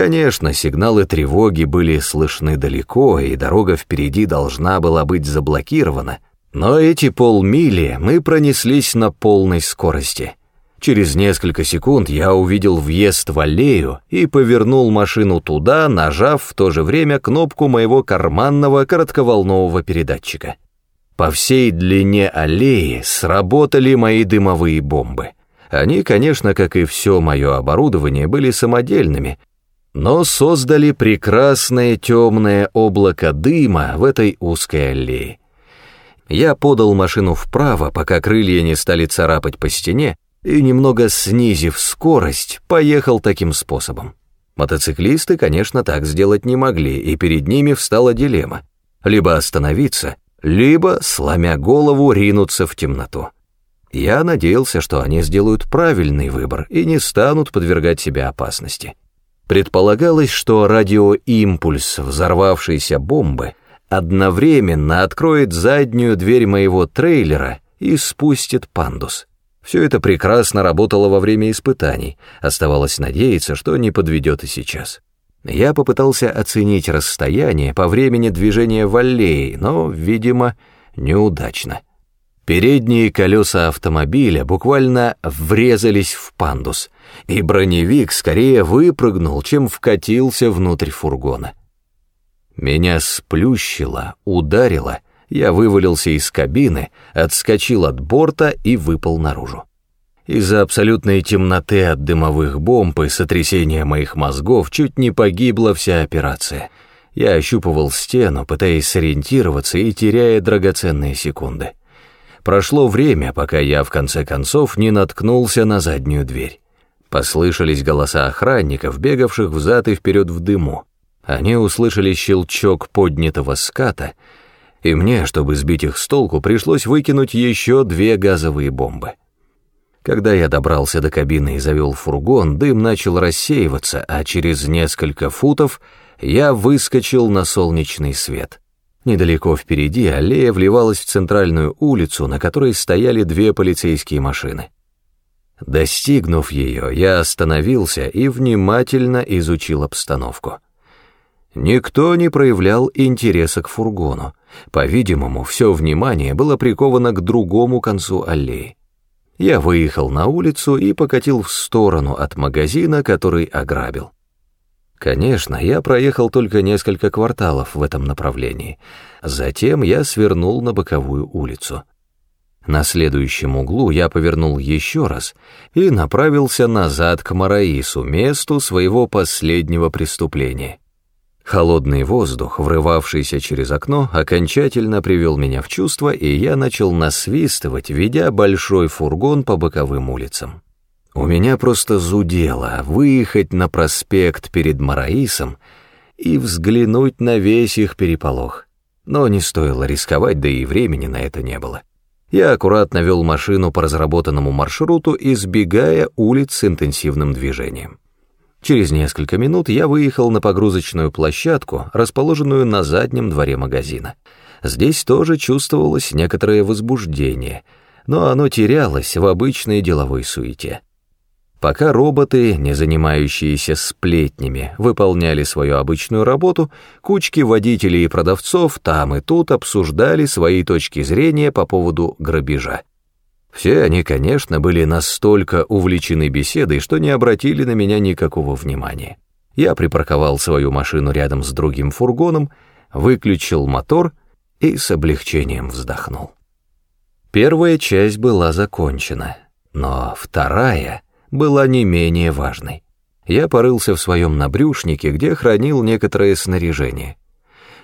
Конечно, сигналы тревоги были слышны далеко, и дорога впереди должна была быть заблокирована, но эти полмили мы пронеслись на полной скорости. Через несколько секунд я увидел въезд в аллею и повернул машину туда, нажав в то же время кнопку моего карманного коротковолнового передатчика. По всей длине аллеи сработали мои дымовые бомбы. Они, конечно, как и все мое оборудование, были самодельными, но создали прекрасное темное облако дыма в этой узкой аллее. Я подал машину вправо, пока крылья не стали царапать по стене, и, немного снизив скорость, поехал таким способом. Мотоциклисты, конечно, так сделать не могли, и перед ними встала дилемма. Либо остановиться, либо, сломя голову, ринуться в темноту. Я надеялся, что они сделают правильный выбор и не станут подвергать себя опасности. Предполагалось, что радиоимпульс взорвавшейся бомбы одновременно откроет заднюю дверь моего трейлера и спустит пандус. Все это прекрасно работало во время испытаний, оставалось надеяться, что не подведет и сейчас. Я попытался оценить расстояние по времени движения в аллее, но, видимо, неудачно. Передние колеса автомобиля буквально врезались в пандус, и броневик скорее выпрыгнул, чем вкатился внутрь фургона. Меня сплющило, ударило — я вывалился из кабины, отскочил от борта и выпал наружу. Из-за абсолютной темноты от дымовых бомб и сотрясения моих мозгов чуть не погибла вся операция. Я ощупывал стену, пытаясь сориентироваться и теряя драгоценные секунды. Прошло время, пока я в конце концов не наткнулся на заднюю дверь. Послышались голоса охранников, бегавших взад и вперед в дыму. Они услышали щелчок поднятого ската — и мне, чтобы сбить их с толку, пришлось выкинуть еще две газовые бомбы. Когда я добрался до кабины и завел фургон, дым начал рассеиваться, а через несколько футов я выскочил на солнечный свет. Недалеко впереди аллея вливалась в центральную улицу, на которой стояли две полицейские машины. Достигнув ее, я остановился и внимательно изучил обстановку. Никто не проявлял интереса к фургону. По-видимому, все внимание было приковано к другому концу аллеи. Я выехал на улицу и покатил в сторону от магазина, который ограбил. Конечно, я проехал только несколько кварталов в этом направлении. Затем я свернул на боковую улицу. На следующем углу я повернул еще раз и направился назад к Мараису, месту своего последнего преступления. Холодный воздух, врывавшийся через окно, окончательно привел меня в чувство, и я начал насвистывать, ведя большой фургон по боковым улицам. У меня просто зудело выехать на проспект перед Мараисом и взглянуть на весь их переполох. Но не стоило рисковать, да и времени на это не было. Я аккуратно вел машину по разработанному маршруту, избегая улиц с интенсивным движением. Через несколько минут я выехал на погрузочную площадку, расположенную на заднем дворе магазина. Здесь тоже чувствовалось некоторое возбуждение, но оно терялось в обычной деловой суете. Пока роботы, не занимающиеся сплетнями, выполняли свою обычную работу, кучки водителей и продавцов там и тут обсуждали свои точки зрения по поводу грабежа. Все они, конечно, были настолько увлечены беседой, что не обратили на меня никакого внимания. Я припарковал свою машину рядом с другим фургоном, выключил мотор и с облегчением вздохнул. Первая часть была закончена, но вторая была не менее важной. Я порылся в своем набрюшнике, где хранил некоторое снаряжение.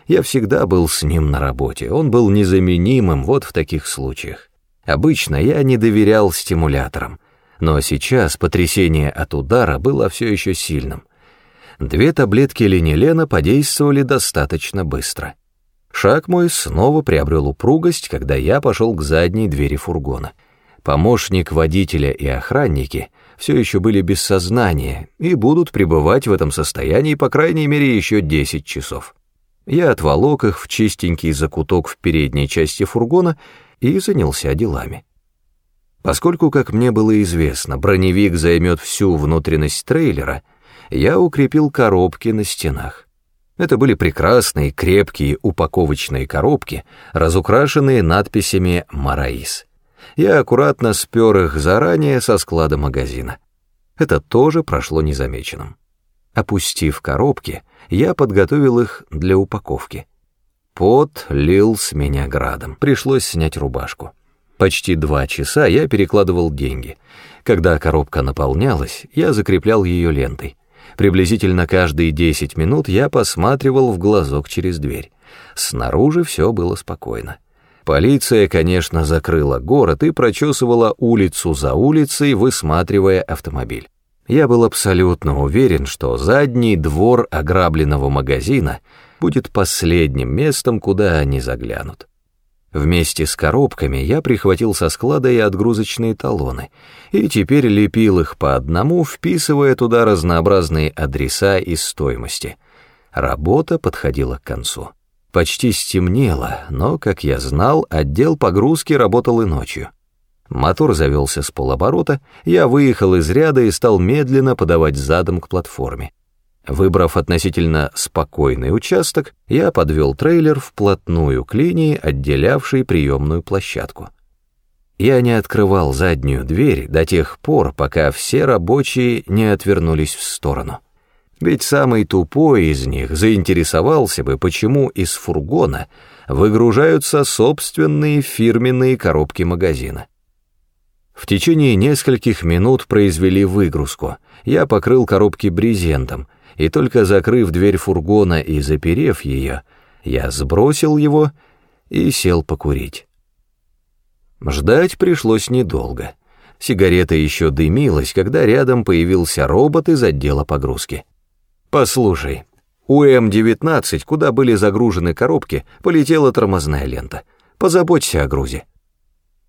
Я всегда был с ним на работе, он был незаменимым вот в таких случаях. Обычно я не доверял стимуляторам, но сейчас потрясение от удара было все еще сильным. Две таблетки линилена подействовали достаточно быстро. Шаг мой снова приобрел упругость, когда я пошел к задней двери фургона. Помощник водителя и охранники все еще были без сознания и будут пребывать в этом состоянии по крайней мере еще 10 часов. Я отволок их в чистенький закуток в передней части фургона и занялся делами. Поскольку, как мне было известно, броневик займет всю внутренность трейлера, я укрепил коробки на стенах. Это были прекрасные, крепкие упаковочные коробки, разукрашенные надписями «Мараис». Я аккуратно спер их заранее со склада магазина. Это тоже прошло незамеченным. Опустив коробки, я подготовил их для упаковки. Пот лил с меня градом, пришлось снять рубашку. Почти два часа я перекладывал деньги. Когда коробка наполнялась, я закреплял ее лентой. Приблизительно каждые десять минут я посматривал в глазок через дверь. Снаружи все было спокойно. Полиция, конечно, закрыла город и прочесывала улицу за улицей, высматривая автомобиль. Я был абсолютно уверен, что задний двор ограбленного магазина будет последним местом, куда они заглянут. Вместе с коробками я прихватил со склада и отгрузочные талоны, и теперь лепил их по одному, вписывая туда разнообразные адреса и стоимости. Работа подходила к концу. Почти стемнело, но, как я знал, отдел погрузки работал и ночью. Мотор завелся с полоборота, я выехал из ряда и стал медленно подавать задом к платформе. Выбрав относительно спокойный участок, я подвел трейлер вплотную к линии, отделявшей приемную площадку. Я не открывал заднюю дверь до тех пор, пока все рабочие не отвернулись в сторону. Ведь самый тупой из них заинтересовался бы, почему из фургона выгружаются собственные фирменные коробки магазина. В течение нескольких минут произвели выгрузку. Я покрыл коробки брезентом, и только закрыв дверь фургона и заперев ее, я сбросил его и сел покурить. Ждать пришлось недолго. Сигарета еще дымилась, когда рядом появился робот из отдела погрузки. «Послушай, у М-19, куда были загружены коробки, полетела тормозная лента. Позаботься о грузе».